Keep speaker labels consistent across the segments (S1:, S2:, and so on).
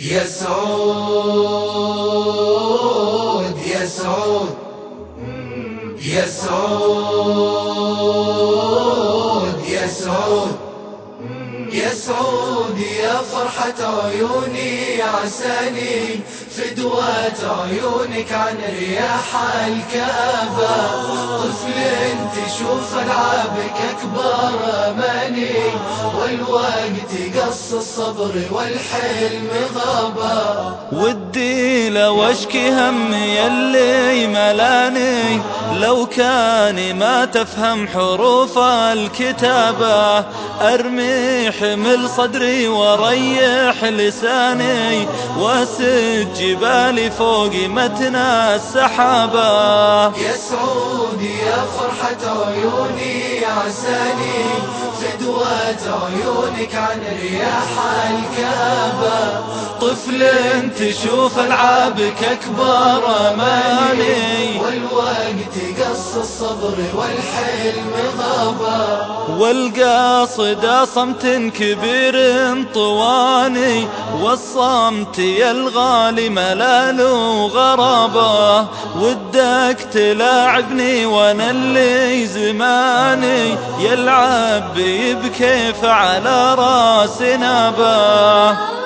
S1: يا سعود يا سعود يا سعود يا سعود يا سعود يا فرحة عيوني عساني فدوة عيونك عن رياح الكابة طفل تشوف العابك أكبر أماني. والوقت قص الصبر والحلم غابة.
S2: ودي لو أشكي همي اللي ملاني. لو كان ما تفهم حروف الكتابة. ارمي حمل صدري وريح لساني. وأسج جبالي فوق متنا السحابة.
S1: يا سعودي يا فرحة عيوني عساني فدوة عيونك عن رياح الكابة
S2: طفل تشوف ألعابك أكبر أماني.
S1: والوقت قص الصبر والحلم غابة.
S2: والقاصد صمت كبير طواني. والصمت يا الغالي ملال وغرابة ودك تلاعبني وأنا اللي زماني يلعب بكيف على راس نابة.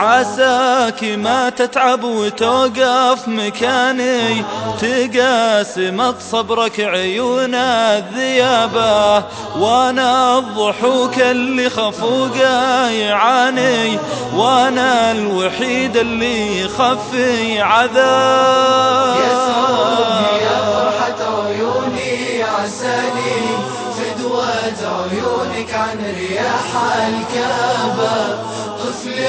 S2: عساك ما تتعب وتوقف مكاني. تقاسمت صبرك عيون الذيابة وأنا الضحوك اللي خفوقه يعاني وأنا الوحيد اللي خفي عذاب.
S1: يا يا فرحة عيوني عساني فدوة عيونك عن رياح الكابة طفل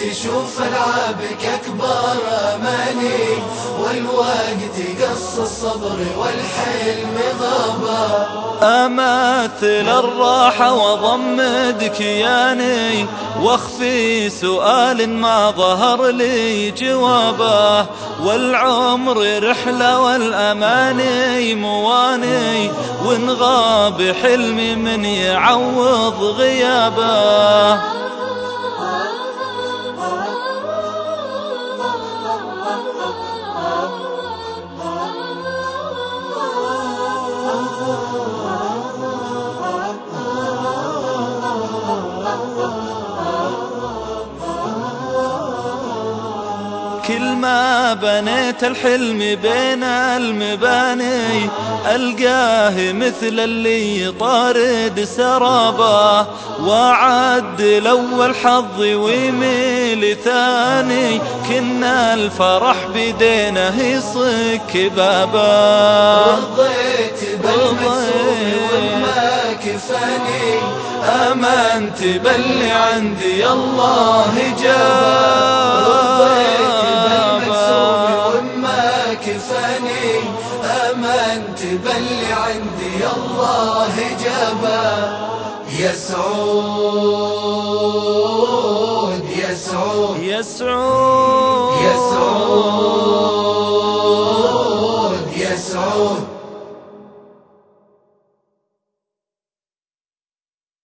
S1: تشوف ألعابك أكبر أماني والوقت قص الصبر والحلم غابة.
S2: أماثل الراحة وضمد كياني واخفي سؤال ما ظهر لي جوابه. والعمر رحلة والأماني مواني وان غاب حلمي من يعوض غيابه. oh, كل ما بنيت الحلم بين المباني ألقاه مثل اللي طارد سرابه وعد الأول حظي ويميل ثاني. كنا الفرح بدينه يصك بابا.
S1: رضيت بالمكسوف وما كفاني آمنت باللي عندي الله رضيت بالمكسوف وما كفاني آمنت باللي عندي الله جابا. يا سعود يا سعود
S2: يا سعود
S1: يا سعود يا سعود